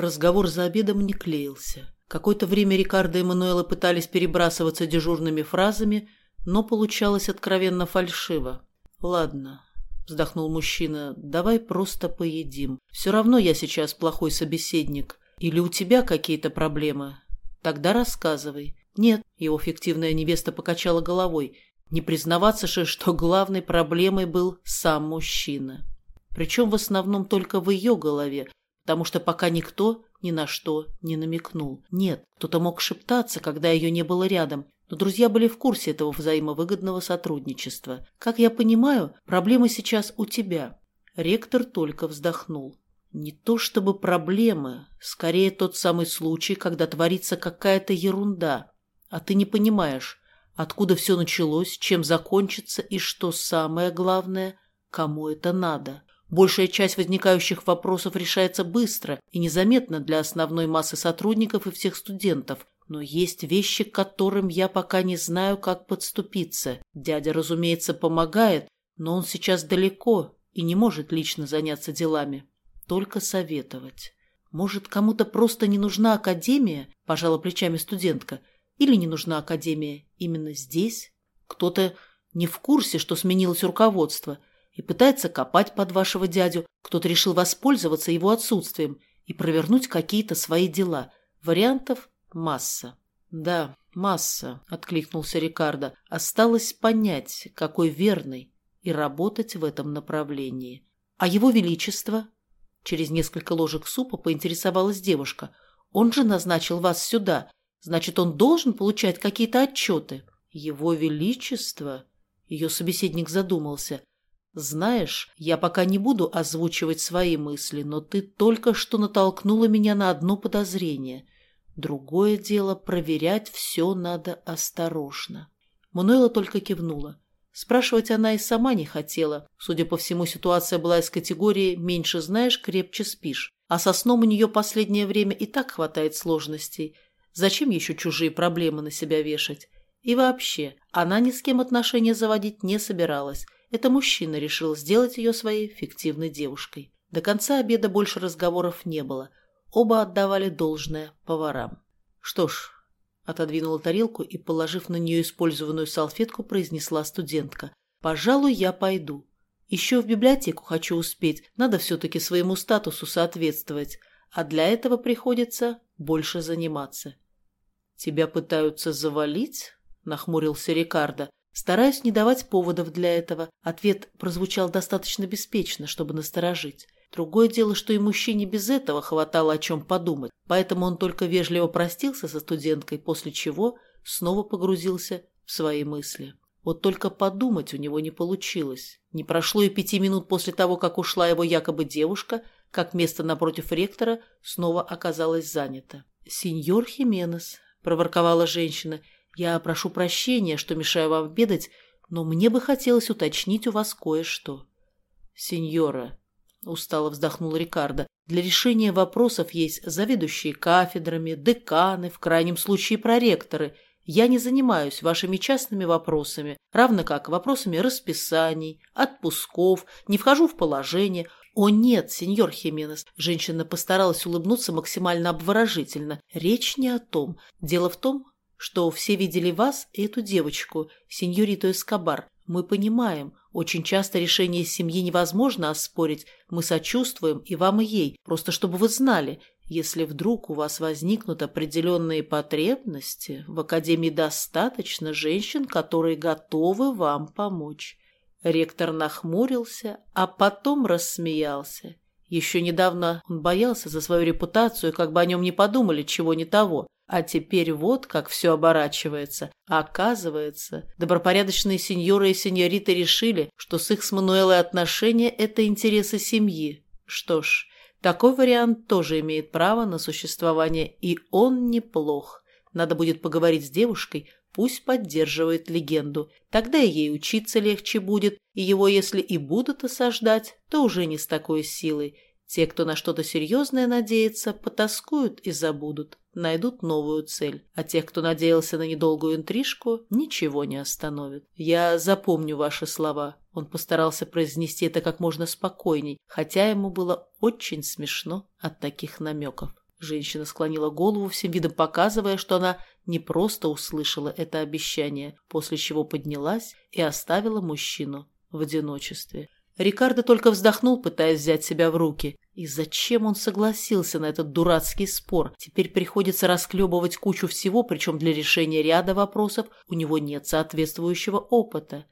Разговор за обедом не клеился. Какое-то время Рикардо и Мануэла пытались перебрасываться дежурными фразами, но получалось откровенно фальшиво. «Ладно», — вздохнул мужчина, — «давай просто поедим. Все равно я сейчас плохой собеседник. Или у тебя какие-то проблемы? Тогда рассказывай». «Нет», — его фиктивная невеста покачала головой, — «не признаваться же, что главной проблемой был сам мужчина». Причем в основном только в ее голове, потому что пока никто ни на что не намекнул. Нет, кто-то мог шептаться, когда ее не было рядом, но друзья были в курсе этого взаимовыгодного сотрудничества. Как я понимаю, проблемы сейчас у тебя. Ректор только вздохнул. Не то чтобы проблемы, скорее тот самый случай, когда творится какая-то ерунда, а ты не понимаешь, откуда все началось, чем закончится и что самое главное, кому это надо. Большая часть возникающих вопросов решается быстро и незаметно для основной массы сотрудников и всех студентов, но есть вещи, к которым я пока не знаю, как подступиться. Дядя, разумеется, помогает, но он сейчас далеко и не может лично заняться делами. Только советовать. Может, кому-то просто не нужна академия, пожала плечами студентка, или не нужна академия именно здесь? Кто-то не в курсе, что сменилось руководство – и пытается копать под вашего дядю, кто-то решил воспользоваться его отсутствием и провернуть какие-то свои дела. Вариантов масса. Да, масса, откликнулся Рикардо. Осталось понять, какой верный, и работать в этом направлении. А его величество? Через несколько ложек супа поинтересовалась девушка. Он же назначил вас сюда. Значит, он должен получать какие-то отчеты. Его величество? Ее собеседник задумался. «Знаешь, я пока не буду озвучивать свои мысли, но ты только что натолкнула меня на одно подозрение. Другое дело, проверять все надо осторожно». Мануэла только кивнула. Спрашивать она и сама не хотела. Судя по всему, ситуация была из категории «меньше знаешь, крепче спишь». А со сном у нее последнее время и так хватает сложностей. Зачем еще чужие проблемы на себя вешать? И вообще, она ни с кем отношения заводить не собиралась – это мужчина решил сделать ее своей фиктивной девушкой. До конца обеда больше разговоров не было. Оба отдавали должное поварам. Что ж, отодвинула тарелку и, положив на нее использованную салфетку, произнесла студентка. «Пожалуй, я пойду. Еще в библиотеку хочу успеть, надо все-таки своему статусу соответствовать, а для этого приходится больше заниматься». «Тебя пытаются завалить?» – нахмурился Рикардо. Стараюсь не давать поводов для этого. Ответ прозвучал достаточно беспечно, чтобы насторожить. Другое дело, что и мужчине без этого хватало о чем подумать, поэтому он только вежливо простился со студенткой, после чего снова погрузился в свои мысли. Вот только подумать у него не получилось. Не прошло и пяти минут после того, как ушла его якобы девушка, как место напротив ректора снова оказалось занято. «Сеньор Хименес», — проворковала женщина, — я прошу прощения, что мешаю вам обедать, но мне бы хотелось уточнить у вас кое-что. Сеньора, устало вздохнул Рикардо, для решения вопросов есть заведующие кафедрами, деканы, в крайнем случае проректоры. Я не занимаюсь вашими частными вопросами, равно как вопросами расписаний, отпусков, не вхожу в положение. «О нет, сеньор Хименес!» Женщина постаралась улыбнуться максимально обворожительно. «Речь не о том. Дело в том, что все видели вас и эту девочку, сеньориту Эскобар. Мы понимаем, очень часто решение семьи невозможно оспорить, мы сочувствуем и вам, и ей, просто чтобы вы знали, если вдруг у вас возникнут определенные потребности, в Академии достаточно женщин, которые готовы вам помочь. Ректор нахмурился, а потом рассмеялся. Еще недавно он боялся за свою репутацию, как бы о нем не подумали чего не того. А теперь вот как все оборачивается. А оказывается, добропорядочные сеньоры и сеньориты решили, что с их с Мануэлой отношения – это интересы семьи. Что ж, такой вариант тоже имеет право на существование, и он неплох. Надо будет поговорить с девушкой, пусть поддерживает легенду. Тогда ей учиться легче будет, и его, если и будут осаждать, то уже не с такой силой. Те, кто на что-то серьезное надеется, потаскуют и забудут, найдут новую цель. А тех, кто надеялся на недолгую интрижку, ничего не остановит. Я запомню ваши слова. Он постарался произнести это как можно спокойней, хотя ему было очень смешно от таких намеков. Женщина склонила голову, всем видом показывая, что она не просто услышала это обещание, после чего поднялась и оставила мужчину в одиночестве. Рикардо только вздохнул, пытаясь взять себя в руки. И зачем он согласился на этот дурацкий спор? Теперь приходится расклебывать кучу всего, причем для решения ряда вопросов у него нет соответствующего опыта.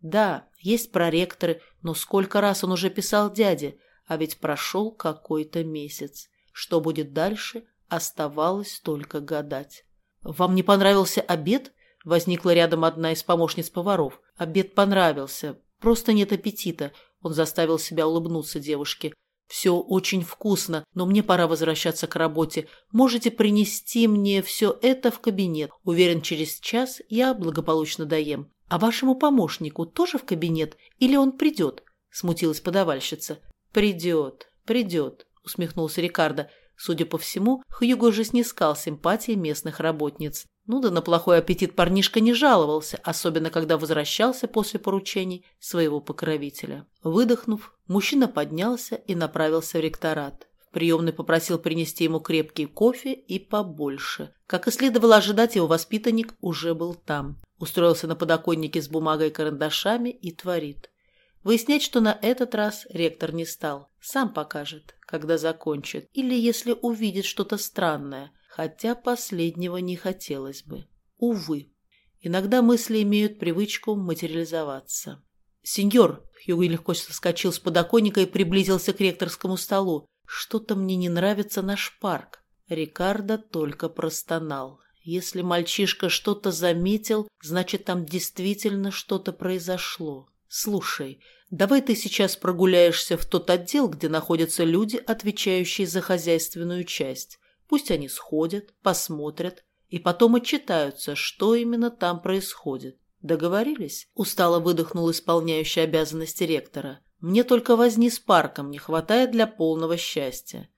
Да, есть проректоры, но сколько раз он уже писал дяде, а ведь прошел какой-то месяц. Что будет дальше, оставалось только гадать. «Вам не понравился обед?» Возникла рядом одна из помощниц поваров. Обед понравился, просто нет аппетита. Он заставил себя улыбнуться девушке. «Все очень вкусно, но мне пора возвращаться к работе. Можете принести мне все это в кабинет. Уверен, через час я благополучно доем. А вашему помощнику тоже в кабинет? Или он придет?» Смутилась подавальщица. «Придет, придет», усмехнулся Рикардо. Судя по всему, Хьюго уже снискал симпатии местных работниц. Ну да на плохой аппетит парнишка не жаловался, особенно когда возвращался после поручений своего покровителя. Выдохнув, мужчина поднялся и направился в ректорат. В приемной попросил принести ему крепкий кофе и побольше. Как и следовало ожидать, его воспитанник уже был там. Устроился на подоконнике с бумагой и карандашами и творит. Выяснять, что на этот раз ректор не стал. Сам покажет, когда закончит. Или если увидит что-то странное, хотя последнего не хотелось бы. Увы. Иногда мысли имеют привычку материализоваться. «Сеньор!» — Хьюго легко соскочил с подоконника и приблизился к ректорскому столу. «Что-то мне не нравится наш парк». Рикардо только простонал. Если мальчишка что-то заметил, значит, там действительно что-то произошло. «Слушай, давай ты сейчас прогуляешься в тот отдел, где находятся люди, отвечающие за хозяйственную часть. Пусть они сходят, посмотрят и потом отчитаются, что именно там происходит. Договорились?» Устало выдохнул исполняющий обязанности ректора. «Мне только возни с парком не хватает для полного счастья.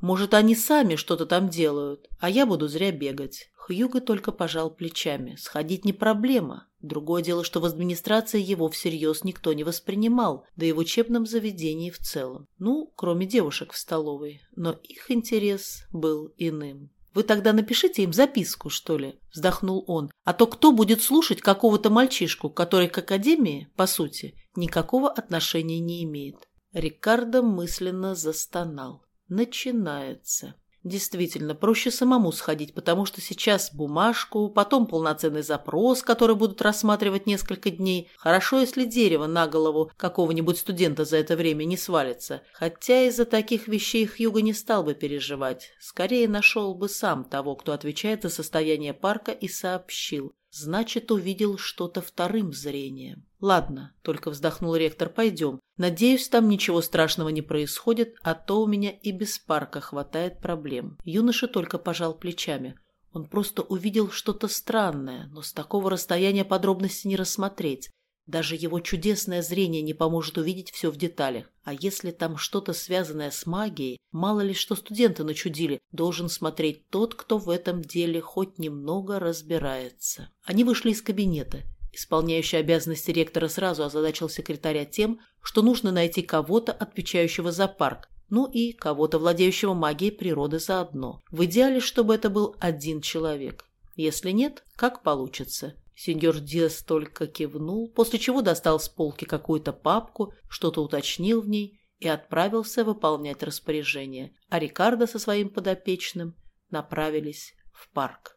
Может, они сами что-то там делают, а я буду зря бегать. Хьюго только пожал плечами. Сходить не проблема. Другое дело, что в администрации его всерьез никто не воспринимал, да и в учебном заведении в целом. Ну, кроме девушек в столовой. Но их интерес был иным. «Вы тогда напишите им записку, что ли?» – вздохнул он. «А то кто будет слушать какого-то мальчишку, который к академии, по сути, никакого отношения не имеет?» Рикардо мысленно застонал. «Начинается». Действительно, проще самому сходить, потому что сейчас бумажку, потом полноценный запрос, который будут рассматривать несколько дней. Хорошо, если дерево на голову какого-нибудь студента за это время не свалится. Хотя из-за таких вещей Хьюго не стал бы переживать. Скорее нашел бы сам того, кто отвечает за состояние парка и сообщил. Значит, увидел что-то вторым зрением. Ладно, только вздохнул ректор, пойдем. Надеюсь, там ничего страшного не происходит, а то у меня и без парка хватает проблем. Юноша только пожал плечами. Он просто увидел что-то странное, но с такого расстояния подробности не рассмотреть. Даже его чудесное зрение не поможет увидеть все в деталях. А если там что-то связанное с магией, мало ли что студенты начудили, должен смотреть тот, кто в этом деле хоть немного разбирается. Они вышли из кабинета. Исполняющий обязанности ректора сразу озадачил секретаря тем, что нужно найти кого-то, отвечающего за парк, ну и кого-то, владеющего магией природы заодно. В идеале, чтобы это был один человек. Если нет, как получится. Сеньор Диас только кивнул, после чего достал с полки какую-то папку, что-то уточнил в ней и отправился выполнять распоряжение, а Рикардо со своим подопечным направились в парк.